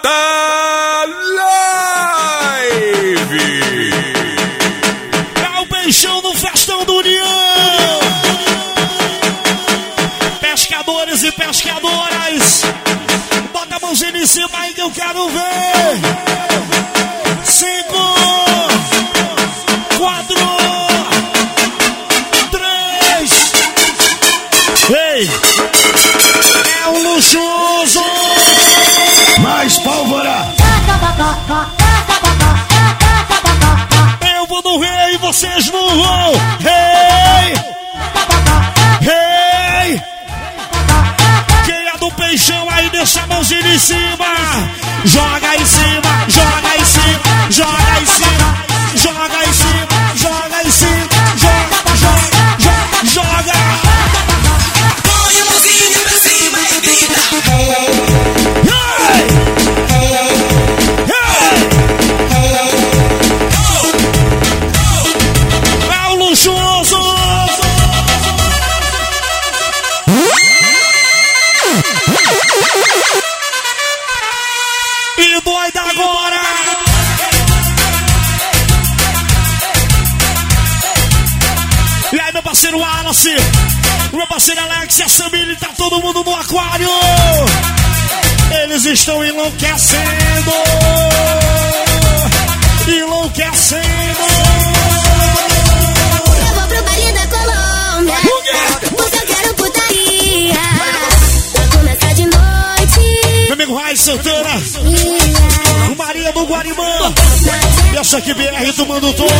Tá live! É o beijão no festão do União! Pescadores e pescadoras! Bota a mãozinha em cima aí que eu quero ver! Cinco! Jean estão enlouquecendo! Enlouquecendo! Eu vou pro baile da Colômbia. Porque eu quero putaria. Pra começar de noite. Meu amigo Raiz Santana, o Maria do Guarimã, e essa aqui BR tomando todas.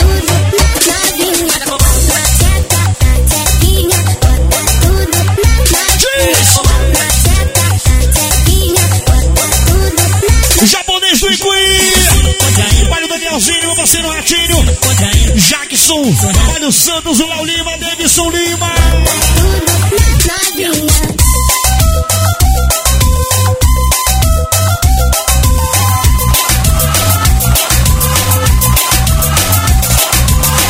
Tudo na novinha. Tequinha. Bota tudo na novinha. Japonês do Icuí, Mário Danielzinho, meu parceiro Ratinho, Jackson, Mário Santos, o Lau Lima, Davidson Lima.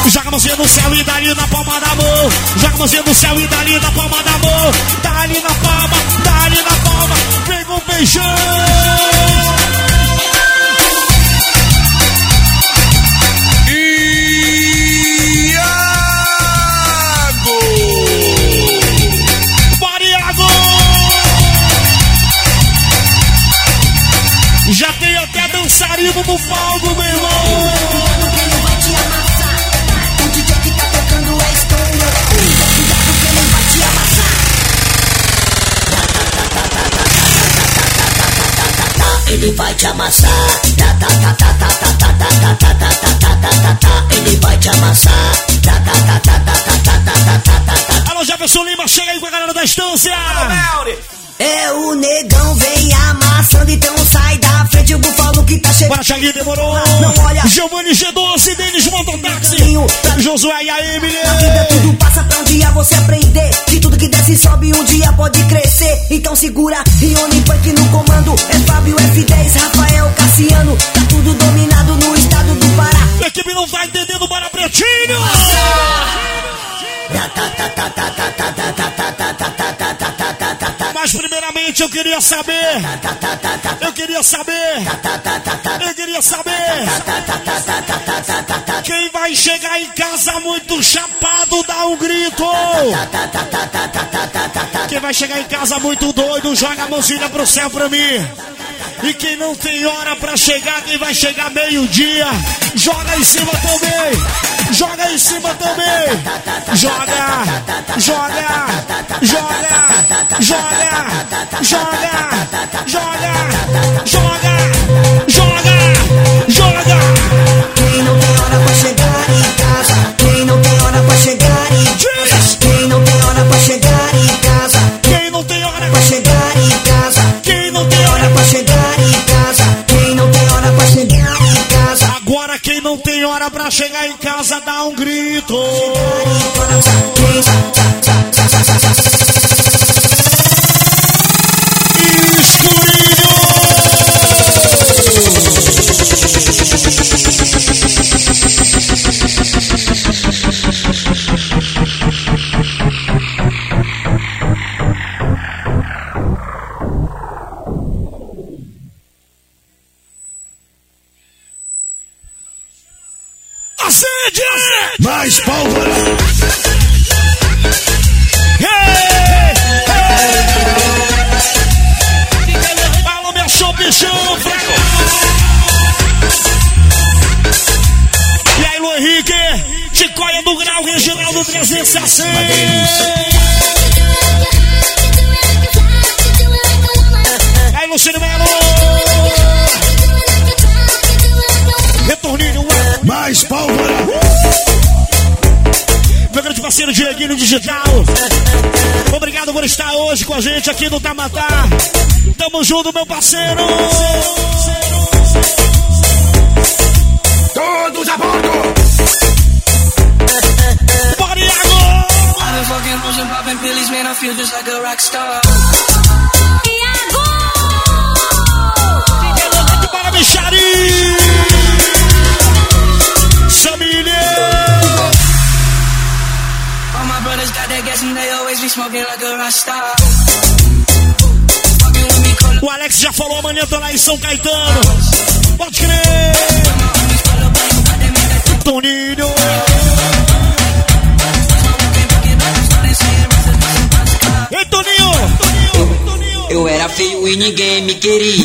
Joga a mãozinha no céu e dali na palma da mão. Joga a mãozinha no céu e dali na palma da mão. Dali na palma, dali na palma. Pega um beijão. o fogo, meu irmão. Cuidado que ele vai te amassar. O DJ que tá tocando é estouro. Cuidado que ele vai te amassar. Ele vai te amassar. Ele vai te amassar. Alô, Jefferson Lima, chega aí com a galera da estância. Alô, é o negão vem amassando, então sai da frente o bufalo que tá chegando. Bora, Thiaguinho, demorou. Não olha. Giovanni G12, Denis Mototáxi. Josué e a Emily. Na vida tudo passa pra um dia você aprender Que tudo que desce e sobe um dia pode crescer Então segura, Rione Punk no comando É Fábio F10, Rafael Cassiano Tá tudo dominado no estado do Pará A equipe não tá entendendo, bora, Pretinho. Mas eu queria saber. Eu queria saber. Eu queria saber. Quem vai chegar em casa muito chapado, dá um grito. Quem vai chegar em casa muito doido, joga a mãozinha pro céu pra mim. E quem não tem hora pra chegar, quem vai chegar meio-dia, joga em cima também. Joga em cima também. Joga, joga, joga, joga, joga, joga, joga, joga, não tem hora pra chegar em casa dá um grito. Mais pólvora. Hey! Hey! Alô, meu show, bichão, fraco! E aí, Lu Henrique? Ticóia do Grau, Reginaldo 360. Aí, Luciano Melo! Retorninho. Mais pólvora. Meu grande parceiro Dieguinho Digital. Obrigado por estar hoje com a gente aqui no Tamatá. Tamo junto, meu parceiro. Todos a bordo. Bora, Iago! I've been fucking hoes and popping pillies, man. I feel just like a rock star. Bora, Michari! Samília! Brothers got that gas and they always be smoking like a rock star. Fucking with me, call up O Alex já falou amanhã, tô lá em São Caetano. Pode crer! Toninho! Ei, Toninho! Eu era feio e ninguém me queria.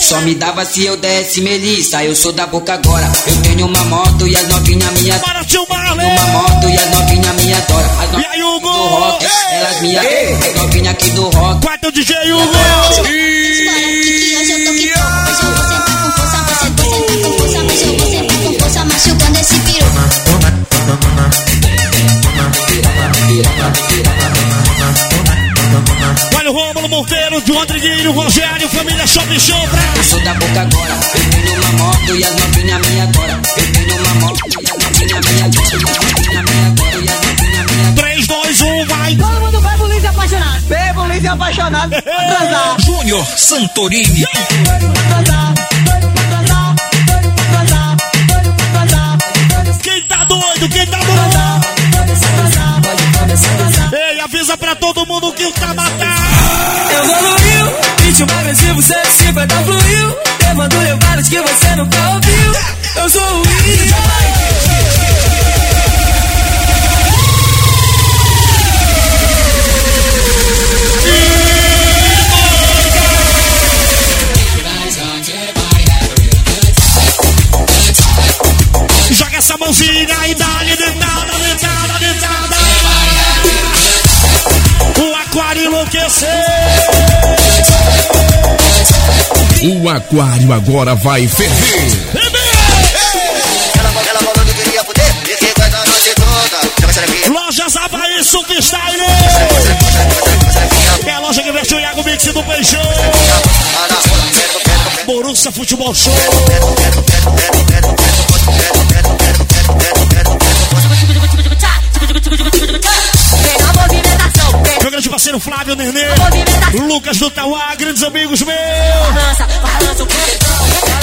Só me dava se eu desse melissa. Eu sou da boca agora. Eu tenho uma moto e as novinhas. Para, tio Marley! Uma moto e as novinhas me adoram. As E aí, novinhas do rock, elas me adoram. As novinhas aqui do rock. Quarto DJ Hugo! Machucando esse piru. Olha o Rômulo Monteiro, de Rodriguinho, Rogério, família Shopping Show pra... Eu sou da boca agora. Eu tenho uma moto e as apaixonado. Pra transar. Júnior Santorini. Quem tá doido? Quem tá doido? Ei, avisa pra todo mundo que o Tamatá... Evoluiu, ritmo agressivo 150 fluiu. Demando levadas que você nunca ouviu. Eu sou o O aquário agora vai ferver. Lojas Havaí Superstyle. É a loja que veste o Iago Mix do Peixão. Borussia Futebol Show. Parceiro Flávio Nenê. Lucas do Tauá, grandes amigos meus. Balança, balança o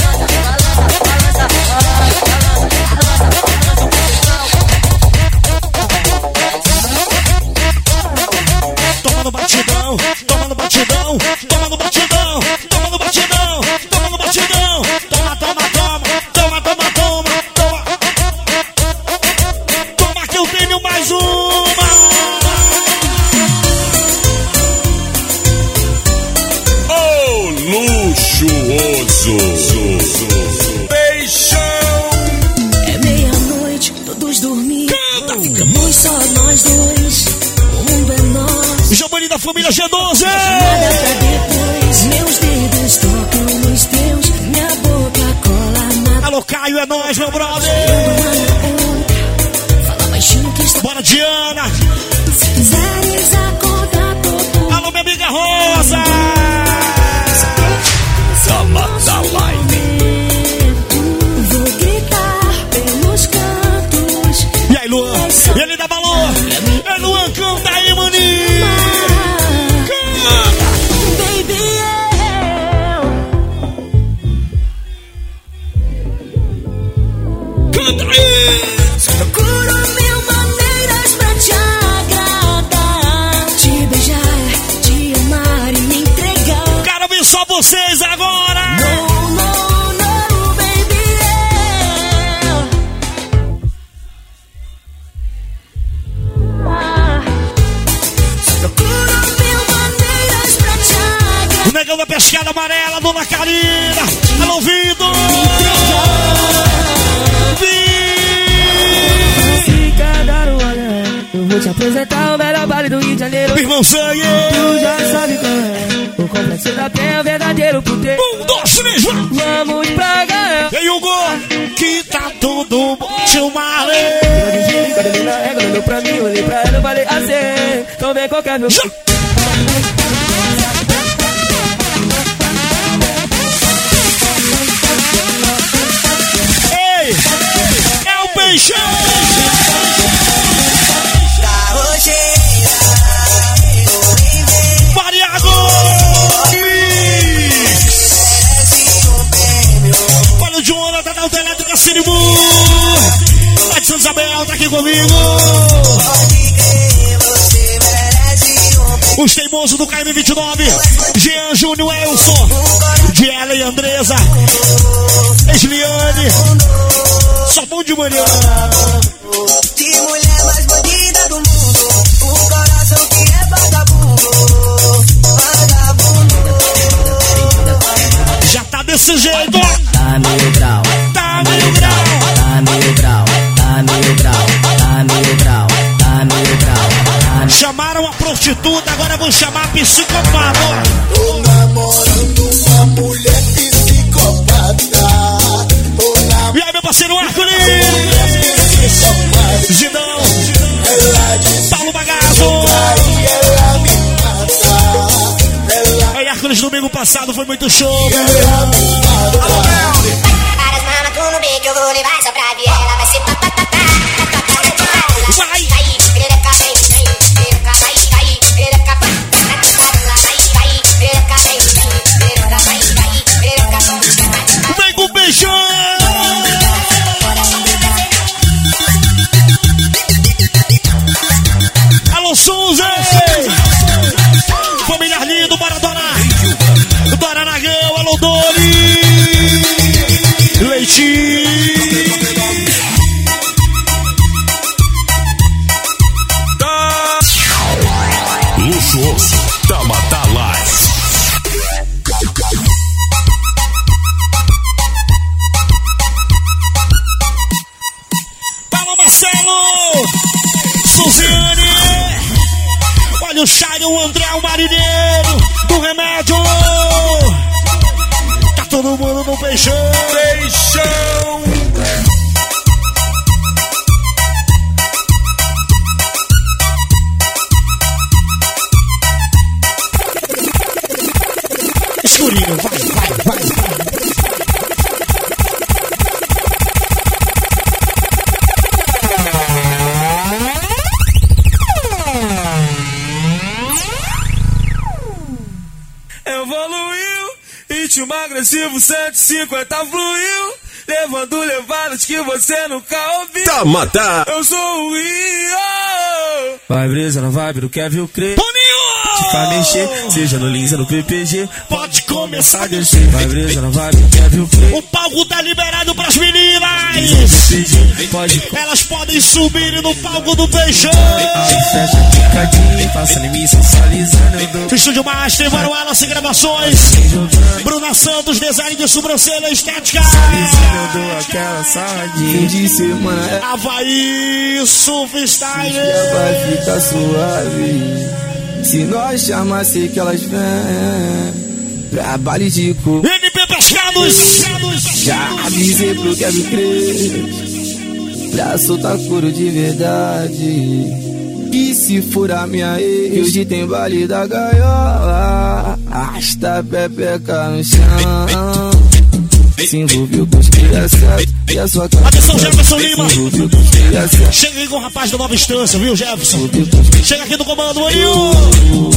olhou pra mim, olhei pra ela, eu falei assim. Então vem qualquer meu. Ei, é o peixão. Mariago. Olha o Jonathan da Autoelétrica Siribu. Lá aqui comigo. Os teimosos do KM29. Jean Júnior Elson. Diela e Andresa. Esliane. Só bom de manhã. A prostituta, agora vão chamar psicopata. Tô namorando uma mulher psicopata. E aí, meu parceiro Hércules. psicopata. Zidão. Paulo. Ela Aí, Hércules, domingo passado foi muito show. me você nunca ouviu. Tamatá. Eu sou o Rio. Vai brisa na vibe do Kevin Cre. Toninho! Vai mexer, seja no Linza, no PPG. Pode começar a descer. Vai brisa na vibe do Kevin Cre. O palco tá liberado pras meninas. Elas podem subir no palco do dou. Estúdio Master, Varuela, sem gravações. Jogando, Bruna Santos, design de sobrancelha estética. eu dou aquela sarradinha. Fim de semana é Havaí, Surf Style. vai ficar suave. Se nós chamar, sei que elas vêm. Pra baile de cu. Pescados. Já avisei pro Kevin Cres. Pra soltar couro de verdade. E se furar minha ex, hoje tem baile da gaiola. Arrasta a pepeca no chão. Se envolveu com os crianças e a sua cara. Atenção, Jefferson Lima. Chega aí com o rapaz da nova instância, viu, Jefferson? Chega aqui no comando, Maninho.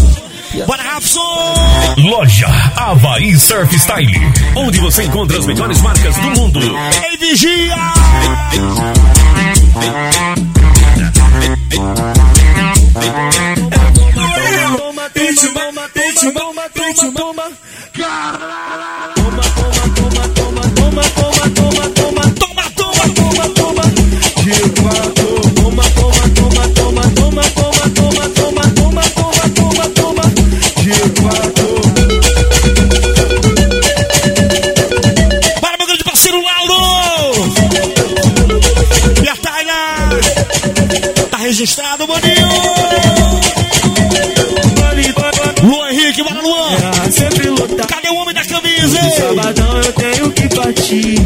Bora, Rapson. Loja Havaí Surf Style. Onde você encontra as melhores marcas do mundo. Ei, vigia. Toma, toma, toma, toma, toma, toma. Toma, Ei! Sabadão eu tenho que partir.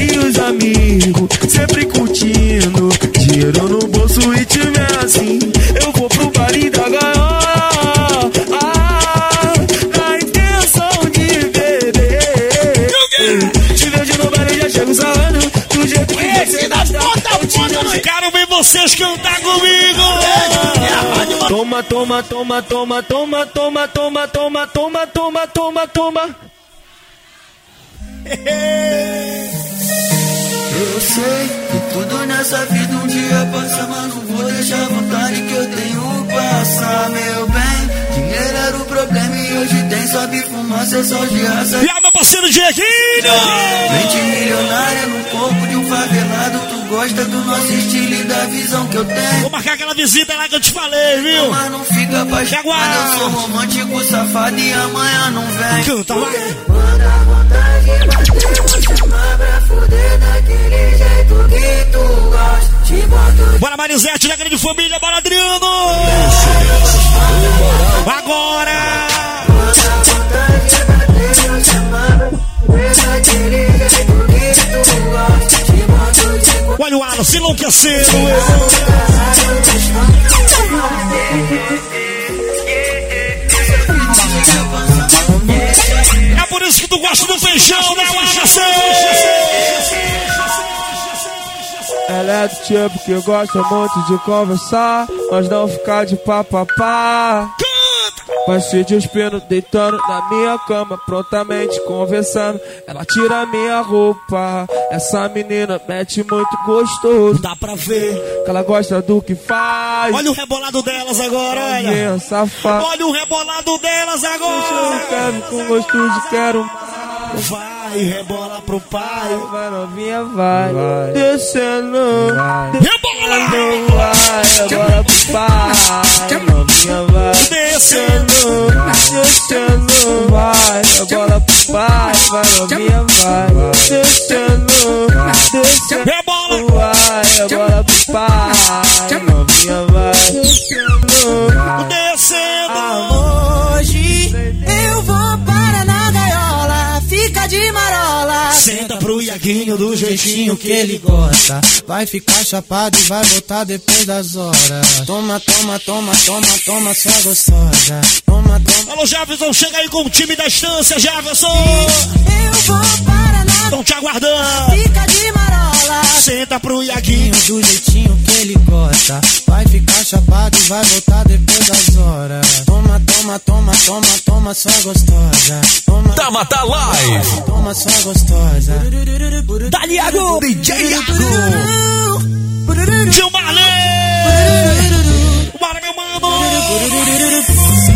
E os amigos sempre curtindo. Dinheiro no bolso e time é assim. Eu vou pro baile da gaiola. Ah, na intenção de beber. Te vejo no baile já chego sarrando. Do jeito que você gosta. Eu te amo. Quero ver vocês cantar comigo! Toma, toma, toma, toma, toma, toma, toma, toma, toma, toma, toma, toma. Eu sei que tudo nessa vida um dia passa, mas não vou deixar a vontade que eu tenho passar, meu bem. Dinheiro era o problema e hoje tem só fumaça, é só de raça. E aí, meu parceiro Dieguinho! Mente milionária no corpo de um favelado, tu gosta do nosso estilo e da visão que eu tenho. Vou marcar aquela visita lá que eu te falei, viu? Mas não fica apaixonado, eu sou romântico, safado e amanhã não vem. Canta, vai! Manda vontade de bater, você pra fuder daquele jeito que tu gosta. Te boto... Bora Marizete, da grande família, bora Adriano! Agora! Olha o Alan, se enlouqueceu! Eu... É por isso que tu gosta do feijão, né? Ela é do tipo que gosta muito de conversar, mas não ficar de papapá. Vai se despindo, deitando na minha cama, prontamente conversando. Ela tira minha roupa. Essa menina mete muito gostoso. Dá pra ver. Que ela gosta do que faz. Olha o rebolado delas agora, olha! Minha safada. Olha o rebolado delas Eu agora! quero com quero. Vai, rebola pro pai! Vai novinha, vai. Descendo. Rebola! Descendo, vai. Agora pro pai. Novinha, vai. Descendo! Descendo, vai, a bola pro pai, vai novinha, vai. Descendo, descendo, Rebola! vai, a bola pro pai, Senta pro Iaguinho do jeitinho que ele gosta. Vai ficar chapado e vai voltar depois das horas. Toma, toma, toma, toma, toma, sua gostosa. Toma, toma. Alô, Jefferson, chega aí com o time da estância, Jefferson! Eu vou para Estão te aguardando! fica de marola. Senta pro Iaguinho! Do jeitinho que ele gosta. Vai ficar chapado e vai voltar depois das horas. Toma, toma, toma, toma, toma, sua gostosa. Toma, Tamata Live. toma, sua gostosa. Dali, Iago! DJ Tio Marley! Bora, meu mano!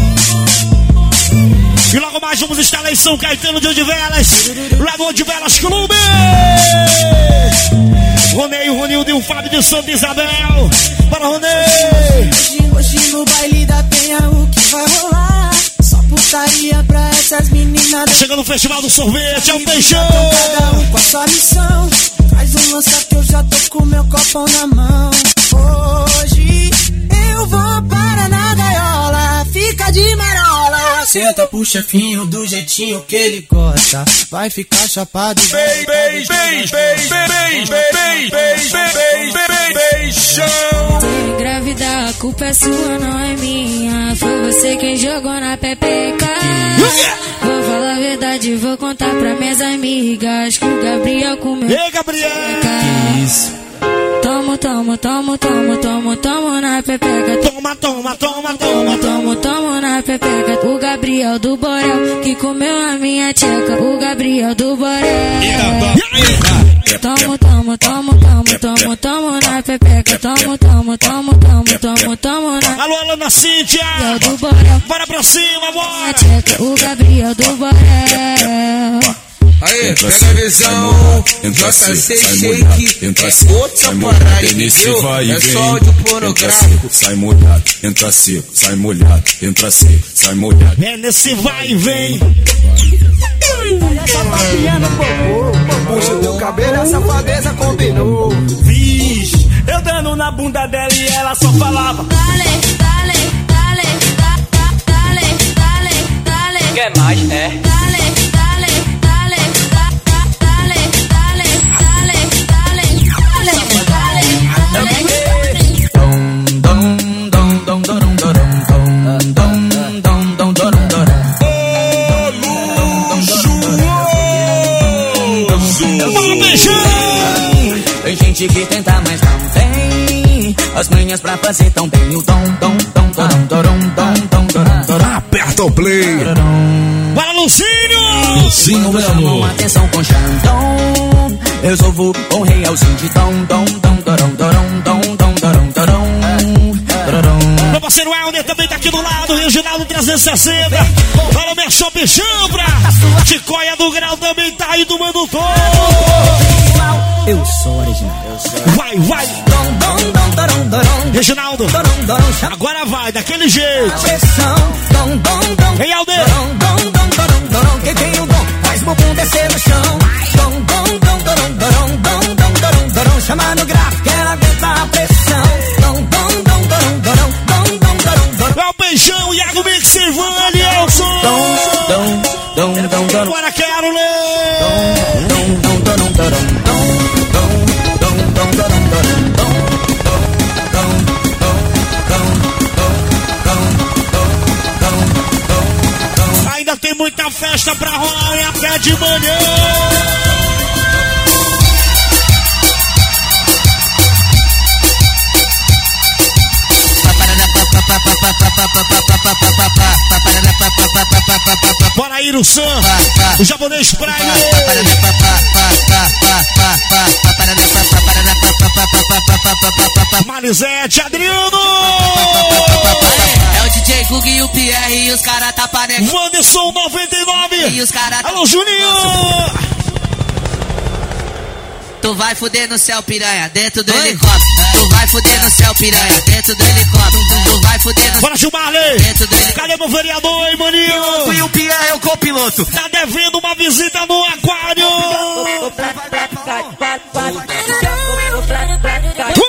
E logo mais vamos estar lá em São Caetano de Odivelas, lá no Odivelas Clube! Ronei, o Ronildo e o Fábio de Santa Isabel! Bora, Ronei! Hoje, hoje no baile da penha o que vai rolar? Só putaria pra essas meninas. Chegando no Festival do Sorvete, é um beijão! Cada um com a sua missão. Traz um lança que eu já tô com meu copão na mão. Hoje eu vou para na fica de marola. Senta pro chefinho do jeitinho que ele gosta. Vai ficar chapado e. Se engravidar, a culpa é sua, não é minha. Foi você quem jogou na pepeca. Vou falar a verdade, vou contar pra minhas amigas que o Gabriel comeu. Ei, Gabriel! Toma, toma, toma, toma, toma, toma na pepeca. Toma, toma, toma, toma, toma, toma na pepeca. O Gabriel do Borel que comeu a minha tcheca. O Gabriel do Borel. Toma, toma, toma, toma, toma, toma na pepeca. Toma, toma, toma, toma, toma, toma na. Alô, alô, na Cíntia. Gabriel do Borel. Bora pra cima, bora. O Gabriel do Borel. Aí, pega a visão, JC Shake, é outra parada, entendeu? É só áudio pornográfico. sai molhado, entra seco, sai molhado, entra seco, sai molhado. É nesse vai e vem! puxa o teu cabelo, a safadeza combinou. Vixe, eu dando na bunda dela e ela só falava. Dale, dale, dale, da- da- dale, dale, dale. Quer mais, é? As manhas pra fazer tão bem o dom, dom, dom, torom, torom, dom, tom, torom, torom. Aperta o play. Para Lucinho! meu amor. atenção com Xandão. Resolvo o realzinho ao de dom, dom, dom, torom, torom, dom, tom, torom, torom. Meu parceiro Helder também tá aqui do lado, Reginaldo 360. Para o Mershop Chambra. Ticóia do Grau também tá aí do mando Tom. Eu sou original. Vai, vai. Dom, dom, Reginaldo, agora vai, daquele jeito. Ei, Aldeia. De manhã. Bora ir o Sam, o japonês praia. Marisete, Adriano. É o DJ Gug e o Pierre e os caras tá panegando. Wanderson 99. E os caras tá... Alô, Juninho. Tu vai fuder no céu, piranha, dentro do helicóptero. Tu vai fuder no céu, piranha, dentro do helicóptero. Tu vai fuder no Bora, Gilmarley. dentro do helicóptero. Cadê meu vereador, hein, maninho? E o Pia é o copiloto. Tá devendo uma visita no aquário.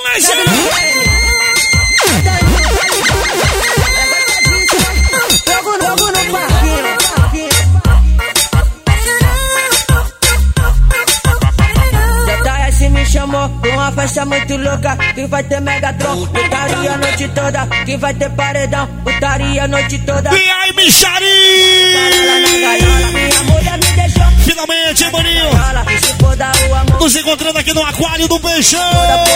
Mas Jogo festa muito louca Que vai ter Megatron, putaria a noite toda Que vai ter paredão, putaria a noite toda E aí, bichari? gaiola, minha mulher me deixou Finalmente, hein, maninho? Fala, e se for dar o amor Nos encontrando aqui no aquário do Peixão. é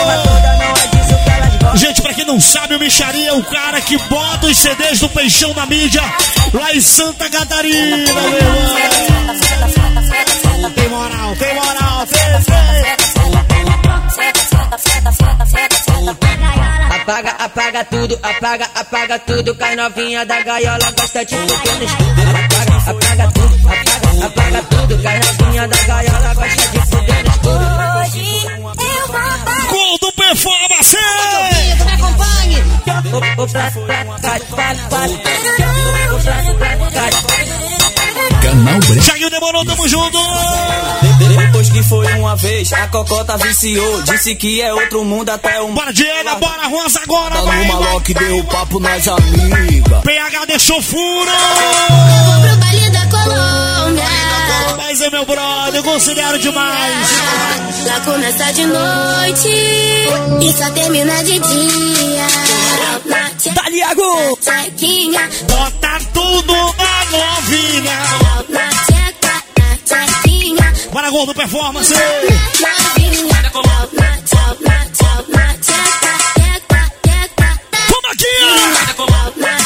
Gente, pra quem não sabe, o Micharia é o cara que bota os CDs do Peixão na mídia lá em Santa Catarina, meu irmão. Tem moral, tem moral, tem, tem. Apaga, apaga tudo, apaga, apaga tudo a novinha da gaiola gosta de fuder no escuro Apaga, apaga tudo, apaga, apaga tudo a novinha da gaiola gosta de fuder no escuro Hoje eu vou parar. Gol do Performance! Me acompanhe O. Canal Breve. Jair demorou, tamo junto! Depois que foi uma vez, a cocota viciou. Disse que é outro mundo até um. Bora, Diana, bora, Ruas agora, Tá vai, maloque, deu papo nas amigas. PH deixou furo! Vou pro baile da Colômbia. Mas é meu brother, eu considero demais! Lá começa de noite e só termina de dia. Na Dali, Iago! tchequinha, Bota tudo novinha! na tcheca, na gordo performance! novinha. Tchau, na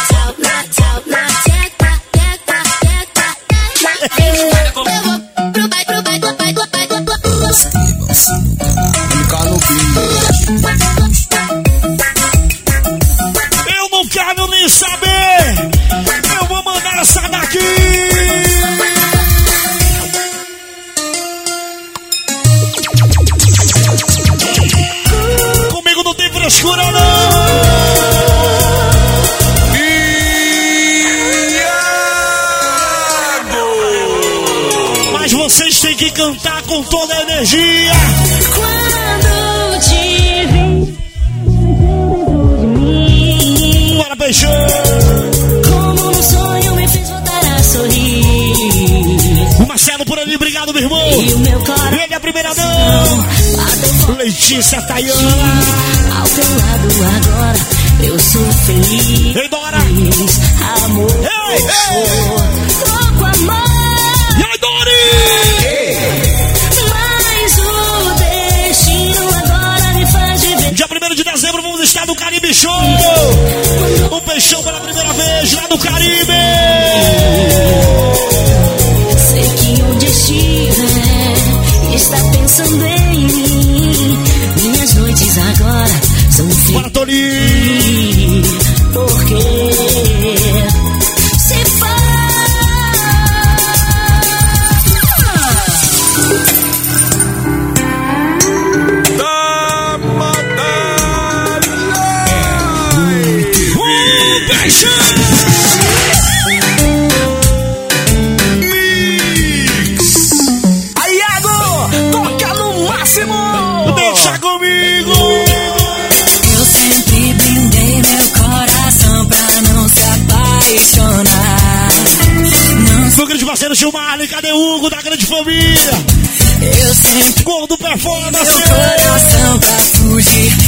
hasta llorar. família. Eu sinto gordo pra fora da Meu coração pra fugir.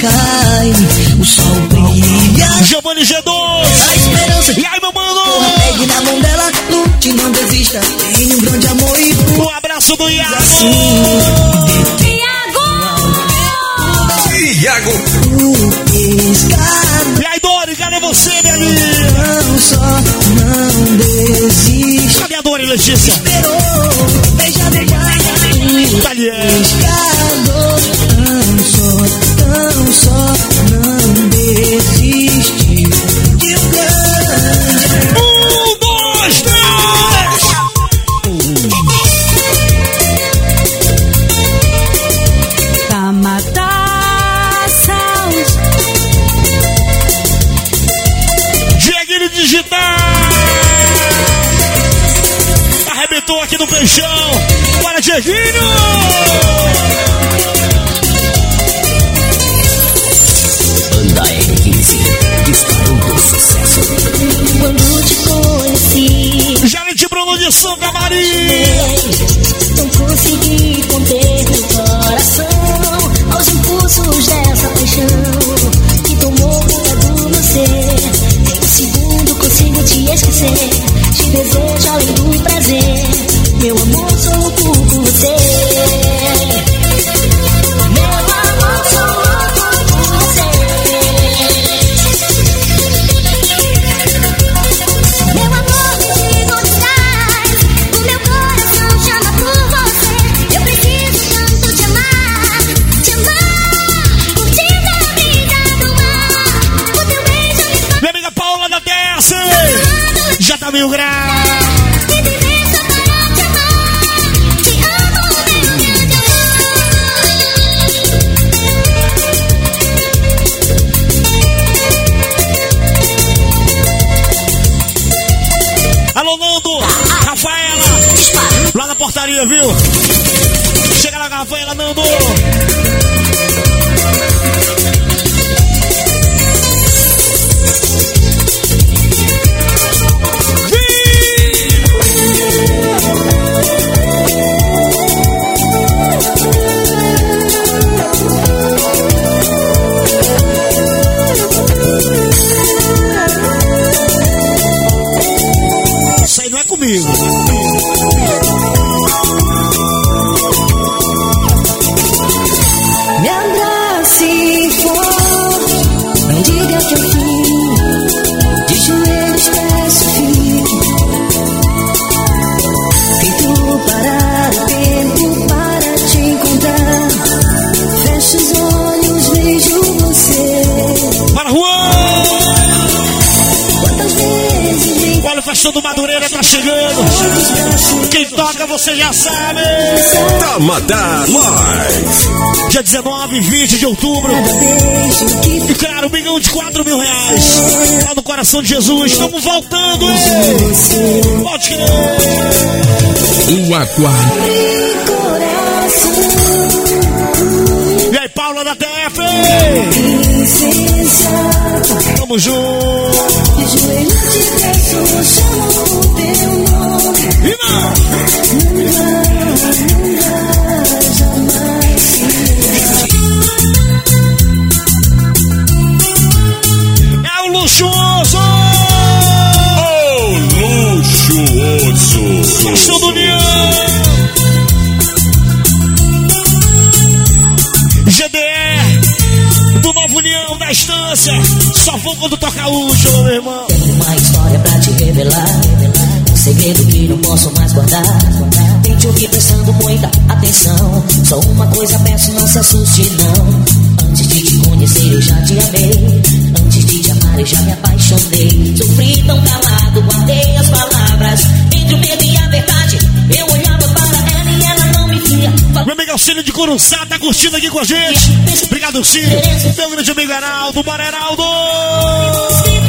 cai, o sol brilha. Giovanni G2! A esperança. E aí, meu mano? Pegue na mão dela, lute, não desista. Tem um grande amor e tu. Um abraço do Iago! Assim, Iago! Iago! E aí, Dori, cadê você, Dani? Não só, não desista. Cadê a Dori, Letícia? Esperou, beija, beija, beija. Daniel! Coração de Jesus. Estamos voltando, crer. O Aquário. E aí, Paula da TF? Tamo junto. E não! É o luxuoso! Festão do União! GDR do Novo União da Estância. Só vou quando toca o show, meu irmão. Tenho uma história pra te revelar. Um segredo que não posso mais guardar. Tem te ouvir prestando muita atenção. Só uma coisa peço, não se assuste, não. Antes de te conhecer, eu já te amei. Antes de te amar, eu já me apaixonei. Sofri tão calado, guardei as palavras. Entre o medo e a verdade, eu olhava para ela e ela não me via. Meu amigo Auxílio de Curuçá tá curtindo aqui com a gente. Obrigado, Cílio. Meu grande amigo Heraldo, bora Heraldo!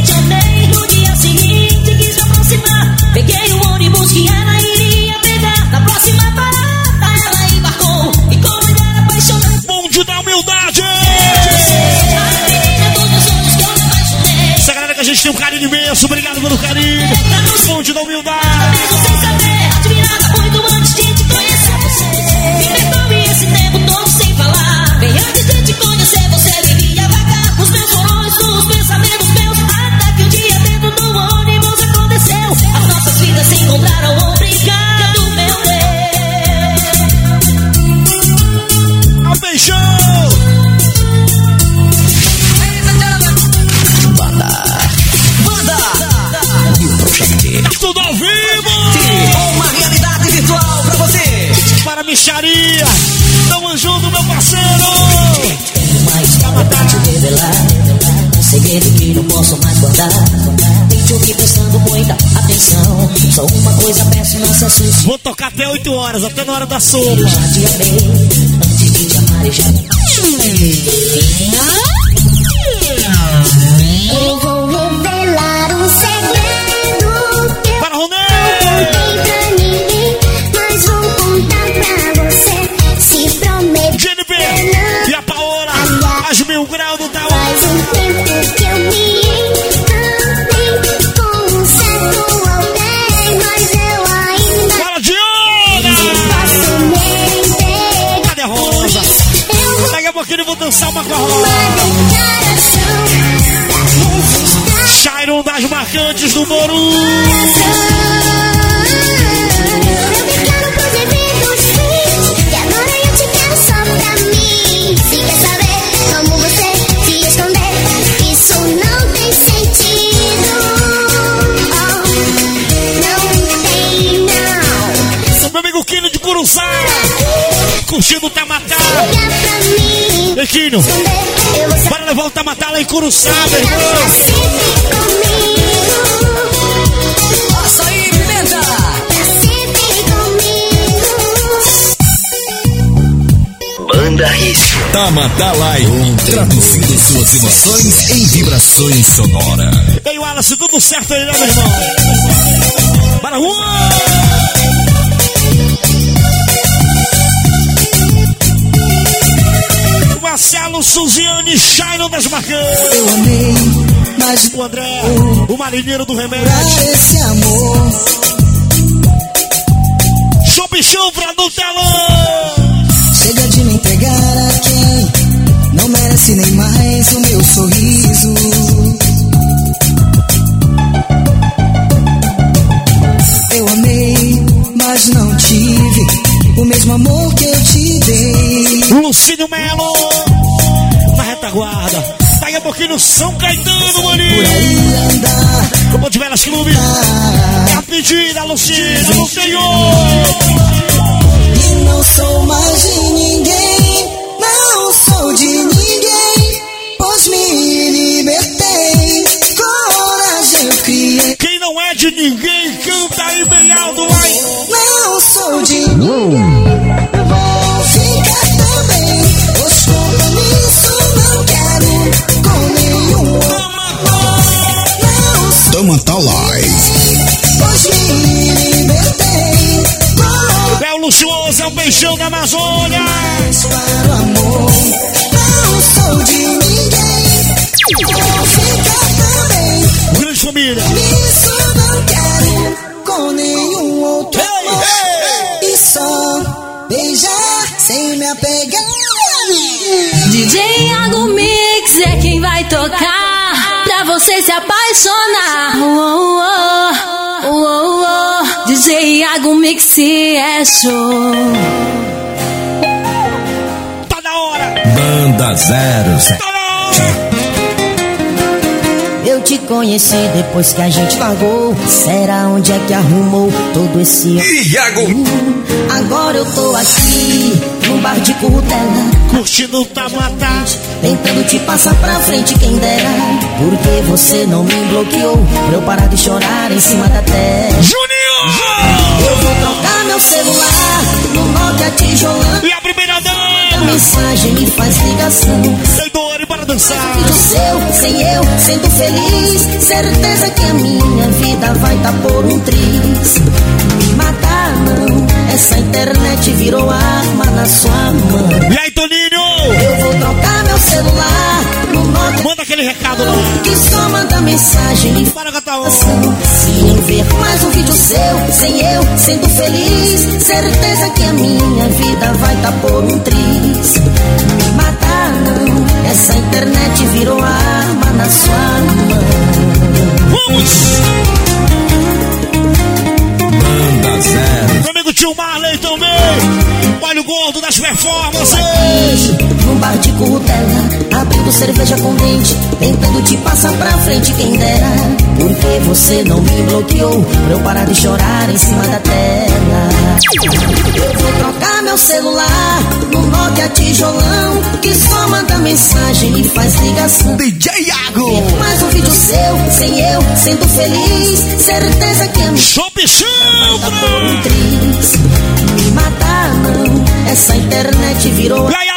Te amei no dia seguinte, quis me aproximar. Peguei o ônibus que ela iria pegar. Na próxima parada, ela embarcou. E como ele era apaixonante, Bonde da humildade! a gente tem um carinho imenso, obrigado pelo carinho. Bonde da humildade! Vidas 8 horas, até na hora da sopa. Apaixonei. Não tem sentido. Oh, não tem não. Meu amigo Quino de Curuçá. Curtindo o Tamatá. Lequinho. Bora levantar, matar lá em Curuçá, meu irmão. Açaí e pimenta. Banda traduzindo suas emoções em vibrações sonoras. Ei, Wallace, tudo certo aí, né, meu irmão? Para, um. Suziane Shaino das Marcantes. Eu amei, mas O André, o marinheiro do remédio. pra esse amor. Chope chufra do telão. Chega de me entregar a quem não merece nem mais o meu sorriso. Eu amei, mas não tive o mesmo amor que eu te dei. Lucínio Melo, na retaguarda. Daqui a pouquinho São Caetano, maninho. Como de Velas Clube. É a pedida, Lucina, no Senhor. e não sou mais de ninguém. Não sou de ninguém, pois me libertei. Coragem eu criei. Quem não é de ninguém, canta aí bem alto, vai. Não sou de ninguém. Sou Tamatá Live. pois me libertei. Coragem É o luxuoso, é o peixão da Amazônia. para o amor. Não sou de ninguém. Vou ficar também. Grande família. Isso não quero com nenhum outro amor. E só beijar sem me apegar. DJ Iago Mix é quem vai tocar você se apaixonar. Uou, uou, uou, uou. DJ Iago Mix é show. Tá na hora. Banda 07. Tá na hora. Eu te conheci depois que a gente largou. Será onde é que arrumou todo esse. Iago. Agora eu tô aqui, num bar de curtela. Curtindo o Tamatá. Tentando te passar pra frente, quem dera. Porque você não me bloqueou. Pra eu parar de chorar em cima da terra. Juninho! Eu vou trocar meu celular no Nokia tijolão. E a primeira dama. mensagem e faz ligação. Seguidores para dançar. Seu, sem eu, sendo feliz. Certeza que a minha vida vai tá por um triz. Me matar não, essa internet virou arma na sua mão. E aí, Toninho? Eu vou trocar meu celular Manda aquele recado lá. que só manda mensagem Para Cataú. se eu ver mais um vídeo seu, sem eu, sendo feliz, certeza que a minha vida vai tá por um triz. Me matar não, essa internet virou arma na sua mão. Vamos! Banda 0. Meu amigo tio Marley também. Olha o gordo das performances. Num bar de curtela, abrindo cerveja com dente, tentando te passar pra frente, quem dera. Porque você não me bloqueou, pra eu parar de chorar em cima da tela. Eu vou trocar meu celular Nokia tijolão, que só manda mensagem e faz ligação. DJ Iago. Mais um vídeo seu, sem eu, sendo feliz, certeza que a minha Chope tá. Me matar não, essa internet virou E aí.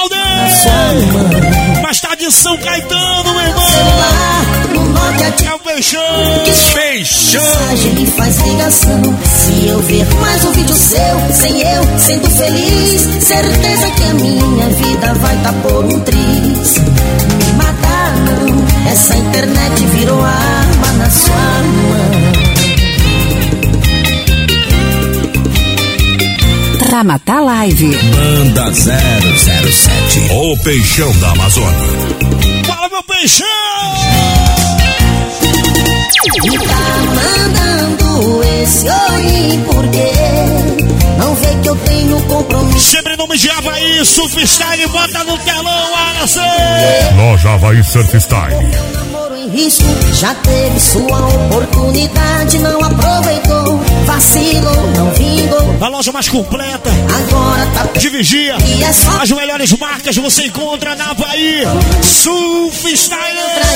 Mais tarde em São Caetano, meu irmão. celular É o peixão. Fechou. mensagem faz ligação. Se eu ver mais um vídeo seu, sem eu, sendo feliz, certeza que a minha vida vai tá por um triz. Me matar não, essa internet virou arma na sua mão. Tamatá Live. Banda 007. O Peixão da Amazônia. Fala, meu peixão. E tá mandando esse oi porque não vê que eu tenho compromisso. Sempre em nome de Havaí, Surfstyle, bota no telão, Alisson. Loja Havaí Surf Style. Risco já teve sua oportunidade, não aproveitou, vacilou, não vingou. A loja mais completa Agora tá de vigia. E é só As melhores marcas você encontra na Havaí.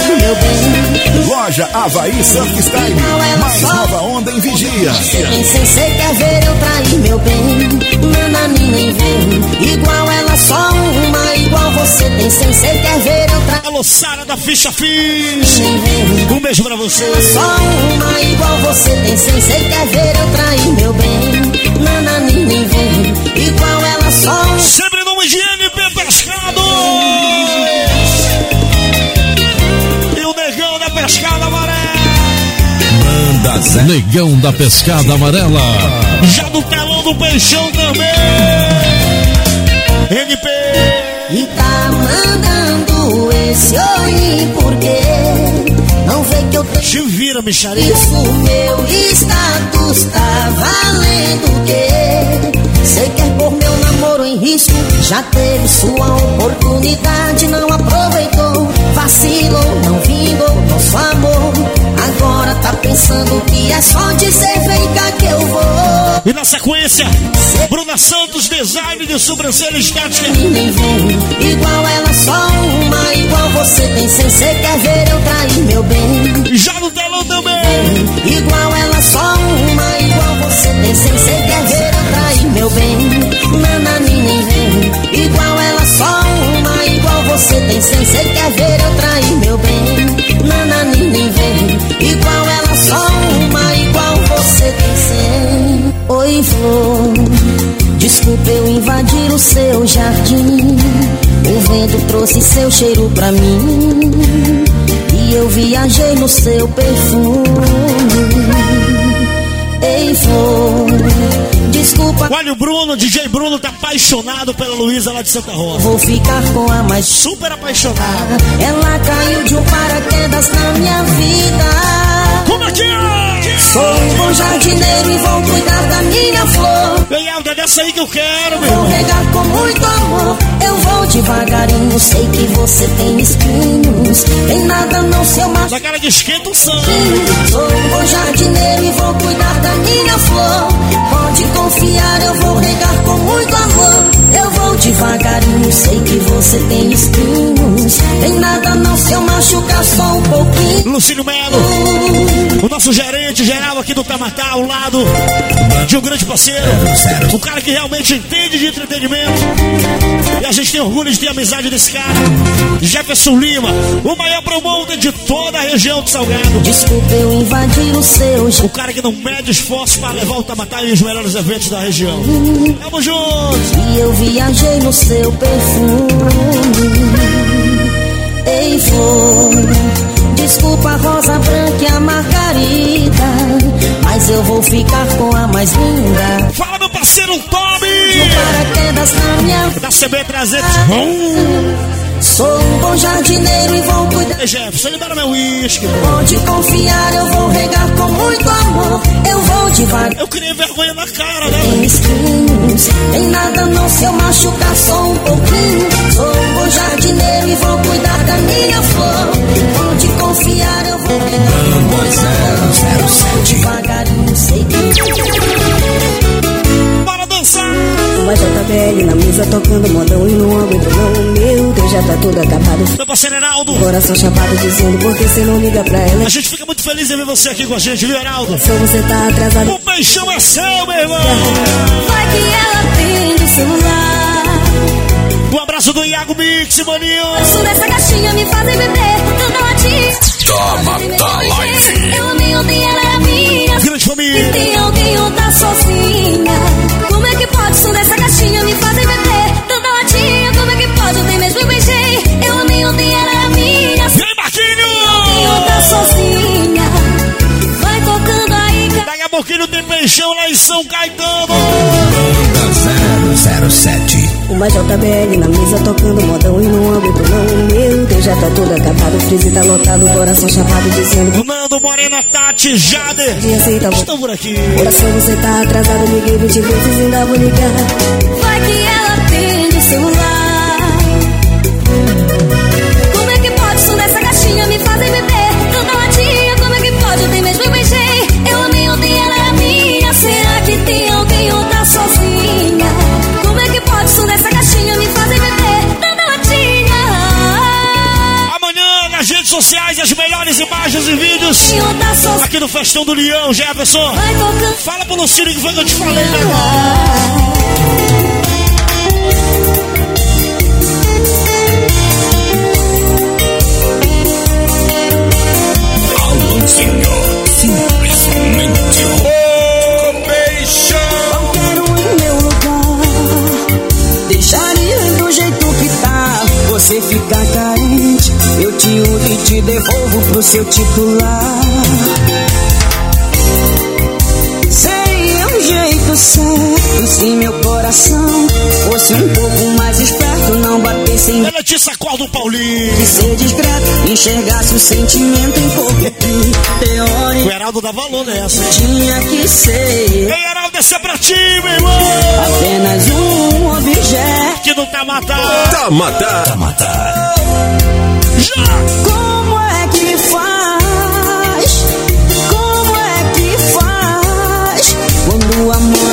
Meu bem. Loja Havaí Surf Style. Ela Mais só- nova onda em vigia. Quem sem ser quer ver eu trair meu bem. Nanani nem vem, igual ela só uma igual você tem sem ser quer ver eu trair. Alô, Sara da Ficha Fish. Um beijo pra você. Só uma igual você tem sem ser quer ver eu trair meu bem. Nana, nem vem igual ela só. Sempre nome de NP Pescado. E o negão da pescada amarela. Manda Zé. Negão da Pescada Amarela. Já do telão do peixão também. NP. E tá mandando esse oi porque não vê que eu tenho Te vira, Micharia. isso meu status tá valendo o quê? Você quer pôr meu namoro em risco? Já teve sua oportunidade, não aproveitou, vacilou, não vingou nosso amor. Agora tá pensando que é só dizer vem cá que eu vou. E na sequência, Bruna Santos, design de sobrancelha estética. Nem vem igual ela só uma, igual você tem sem ser quer ver eu trair meu bem. Já no telão também. Igual ela só uma, igual você tem sem ser quer ver eu meu bem. Nana, vem. Igual ela só uma, igual você tem sem ser quer ver eu trair meu bem. Nana, vem. Igual ela só uma, igual você tem sem. Oi, flor. Desculpa eu invadir o seu jardim. O vento trouxe seu cheiro pra mim. E eu viajei no seu perfume. Ei, flor, desculpa. Olha o Bruno, DJ Bruno tá apaixonado pela Luísa lá de Santa Rosa. Vou ficar com a mais Super apaixonado. Ela caiu de um paraquedas na minha vida. Como é que é? Sou um bom jardineiro e vou cuidar da minha flor. Vem, Alda, dessa aí que eu quero, meu Vou regar com muito amor. Eu vou devagarinho, sei que você tem espinhos. Tem nada não, seu macho. Na cara de esquenta o sangue. Sou um bom jardineiro e vou cuidar da minha flor. Pode confiar, eu vou regar com muito amor. Eu vou devagarinho, sei que você tem espinhos. Tem nada não, se eu machucar só um pouquinho. Lucílio Melo, o nosso gerente geral aqui do Tamatá, ao lado de um grande parceiro. Um cara que realmente entende de entretenimento. E a gente tem orgulho de ter amizade desse cara. Jefferson Lima, o maior promotor de toda a região de Salgado. Desculpa eu invadir o seu O cara que não mede esforço para levar o Tamatá em os melhores eventos da região. Tamo junto. E eu viajei no seu perfume. Ei, flor, desculpa a rosa branca e a margarida. Mas eu vou ficar com a mais linda. Fala, meu parceiro Tommy! paraquedas na minha Da CB 300. Sou um bom jardineiro e vou cuidar. Ei, Jefferson, libera meu uísque. Pode confiar, eu vou regar com muito amor. Eu vou devagar. Eu criei vergonha na cara, né? Tem espinhos, tem nada não se eu machucar só um pouquinho. Sou um bom jardineiro e vou cuidar da minha flor. Pode confiar, eu vou regar com muito amor. Vou devagarinho, sei que. Dançar! Mas JBL na mesa tocando modão e não aguento não. Meu Deus, já tá tudo acabado. Meu parceiro Heraldo. Coração chapado dizendo por que você não liga pra ela. A gente fica muito feliz em ver você aqui com a gente, viu, Heraldo? Só você tá atrasado. O peixão é seu, meu irmão! Vai que ela tem do celular. Um abraço do Iago Mix, maninho! Isso dessa caixinha me fazem beber. Tanta latinha. Toma, tá live. Eu amei ontem, ela era minha. Grande E família! tem alguém ou tá sozinha? Como é que pode som dessa caixinha me fazer beber? Tanta latinha, como é que pode? Ontem mesmo eu beijei. Eu amei ontem, ela era minha. E aí, Alguém Marquinho! ou tá sozinha? Vai tocando aí. Daqui a pouquinho tem peixão lá em São Caetano! Banda 007. Uma JBL na mesa tocando modão e não aguento não. Meu Deus, já tá tudo acabado. O freezer tá lotado, o coração chapado dizendo. Nando, Morena, Tati, Jader! Estão por aqui! Coração, você tá atrasado, liguei 20 vezes, ainda vou ligar. Vai que ela atende o celular. sociais as melhores imagens e vídeos aqui no Festão do Leão, Jefferson. Fala pro Lucílio que foi que eu te falei, meu irmão. Senhor, simplesmente te devolvo pro seu titular. Seria um jeito certo se meu coração fosse um pouco mais esperto. Não batesse em Ela te sacode o Paulinho. de ser discreto, enxergasse o sentimento em pouco que teórico O Heraldo dá valor nessa. tinha que ser Ei, Heraldo, esse é pra ti, meu irmão. apenas um objeto. Que não tá matando. Tá matar. Tá matar. Já!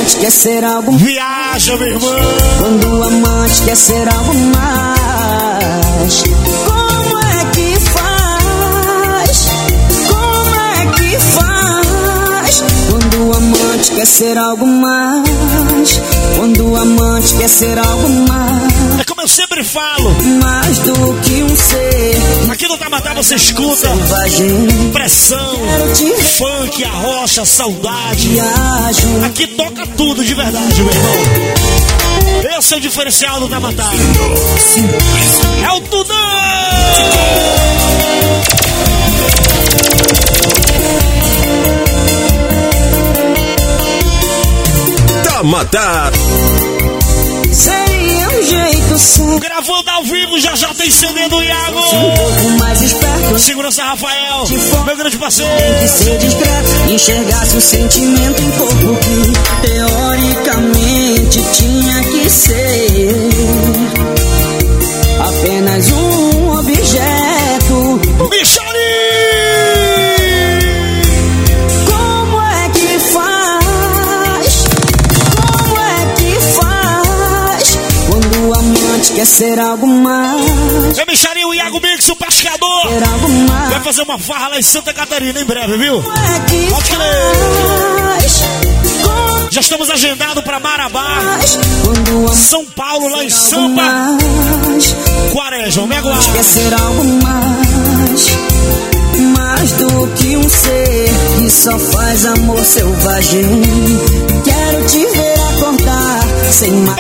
Amante quer ser algo Viaja, meu irmão. Quando o amante quer ser algo mais. Como é que faz? Como é que faz? Quando o amante quer ser algo mais. Quando o amante quer ser algo mais. É como eu sempre falo. Mais do que um ser Aqui no Tamatá você escuta selvagem. pressão, funk, arrocha, saudade. viajo. Aqui toca tudo de verdade, meu irmão. Esse é o diferencial do Tamatá. É o Tudão! Matar. Seria um jeito certo. Gravando ao vivo, já já tem CD do Iago. Um pouco mais esperto. Segurança Rafael, meu grande parceiro. Tem que ser discreto, enxergasse o sentimento em corpo que teoricamente tinha que ser apenas um quer ser algo mais? Michari, o Iago Mix, o pescador. Vai fazer uma farra lá em Santa Catarina em breve, viu? É Pode crer. Já estamos agendados para Marabá, São Paulo, lá em quer Sampa, mais? Quaresma, me Quer aguarda. ser algo mais, mais do que um ser que só faz amor selvagem. Quero te ver acordar sem mais.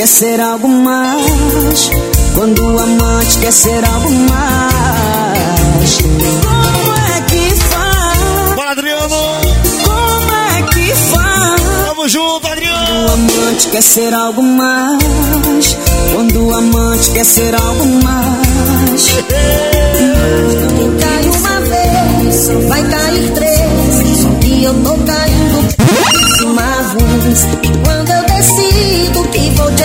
Quer ser algo mais. Quando o amante quer ser algo mais. Como é que faz? Bora, Adriano. Como é que faz? Tamo junto, O Adriano. amante quer ser algo mais. Quando o amante quer ser algo mais. Quem cai uma vez, vai cair três. Só que eu tô caindo uma vez. E quando eu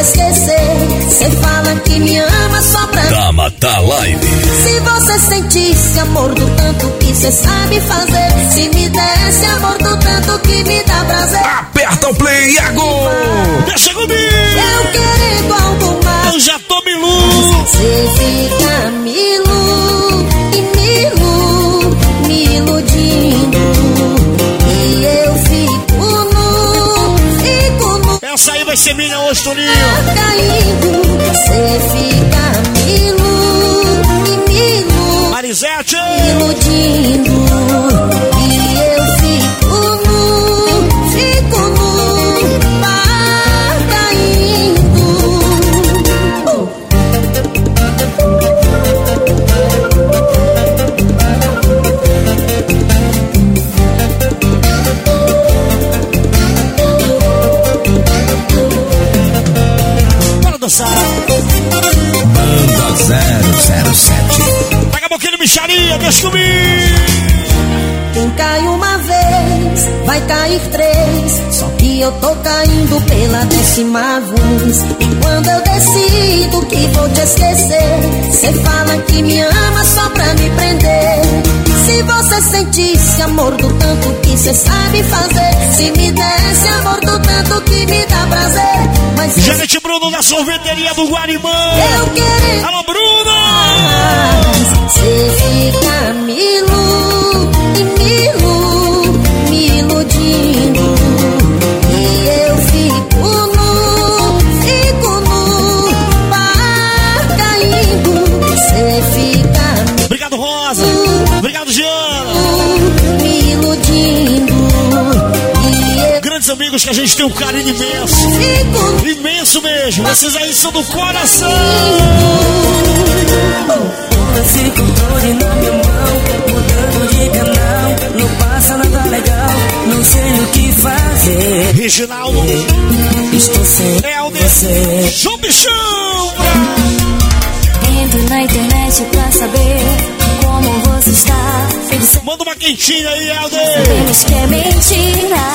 esquecer, cê fala que me ama só pra Tá matar live. Se você sentisse amor do tanto que cê sabe fazer, se me desse amor do tanto que me dá prazer, Aperta o play, Iago. Deixa comigo. eu querendo algo mais. Eu já tô milu. Cê fica Minha hoje, Toninho. Cê vez. E quando eu decido que vou te esquecer, cê fala que me ama só pra me prender. Se você sentisse amor do tanto que cê sabe fazer, se me desse amor do tanto que me dá prazer. Mas Gerente Bruno da sorveteria do Guarimã. eu querer Alô, Bruno. mais, cê fica me ilu, e me tenho um carinho imenso. Imenso mesmo. Vocês aí são do coração. Que. Reginaldo, Estou sem você. João Bichão. Entro na internet pra saber como você está. Manda uma quentinha aí, Helder. sabemos que é. Mentira.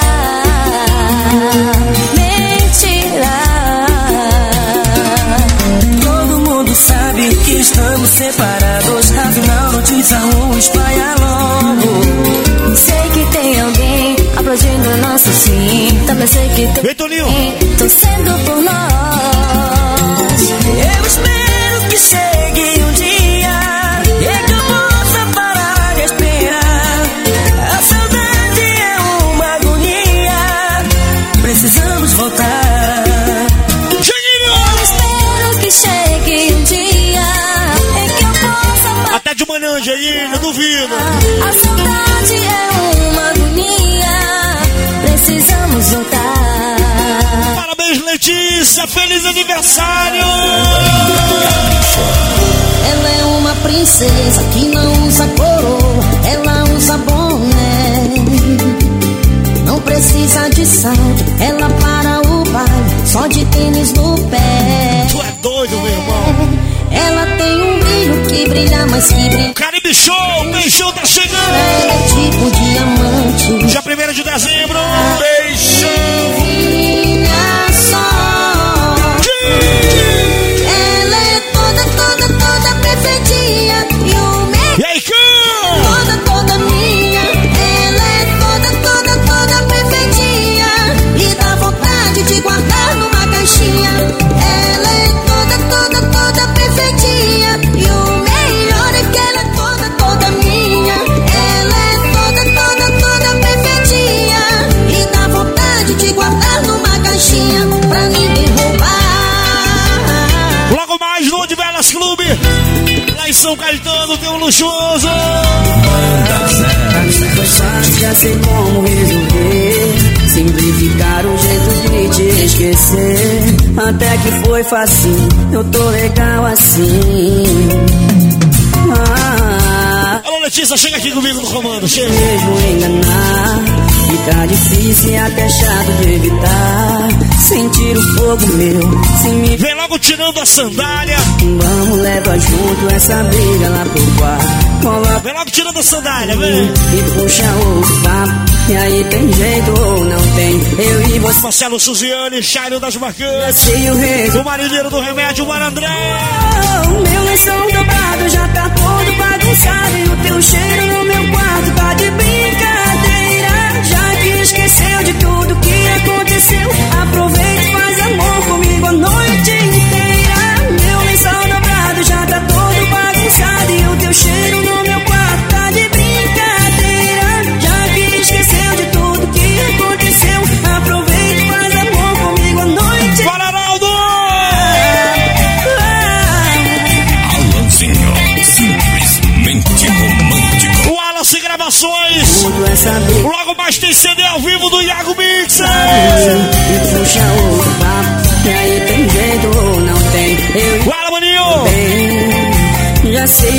Que brilha. Caribe Show, beijão tá chegando. É tipo diamante. Dia 1 de dezembro. Clube. Lá em São Caetano tem um luxuoso. Foi fácil, já sei como resolver. Simplificar o jeito de te esquecer. Até que foi fácil, eu tô legal assim. Ah, Alô, Letícia, chega aqui comigo no comando. Chega. mesmo enganar. Fica difícil até chato de evitar. Sentir o fogo meu, se me Vem logo tirando a sandália. Vamos levar junto essa briga lá pro quarto. Coloca Vem logo tirando a sandália, vem. e puxa outro papo. E aí tem jeito ou não tem? Eu e você. Marcelo Suziane, Chairo das Marcantes. O. O marinheiro do remédio, o Marandré. O meu lençol dobrado já tá todo bagunçado. E o teu cheiro no meu quarto tá de brincadeira. Aconteceu, aproveita e faz amor comigo a noite inteira. Meu lençol dobrado já tá todo bagunçado. E o teu cheiro no meu quarto tá de brincadeira. Já que esqueceu de tudo que aconteceu, aproveita e faz amor comigo a noite Bora, Araldo! Alanzinho, simplesmente romântico. O Wallace Gravações. Logo mais tem CD ao vivo do Iago sabe E puxa outro papo E aí tem jeito ou não tem Eu Maninho! Bem, já sei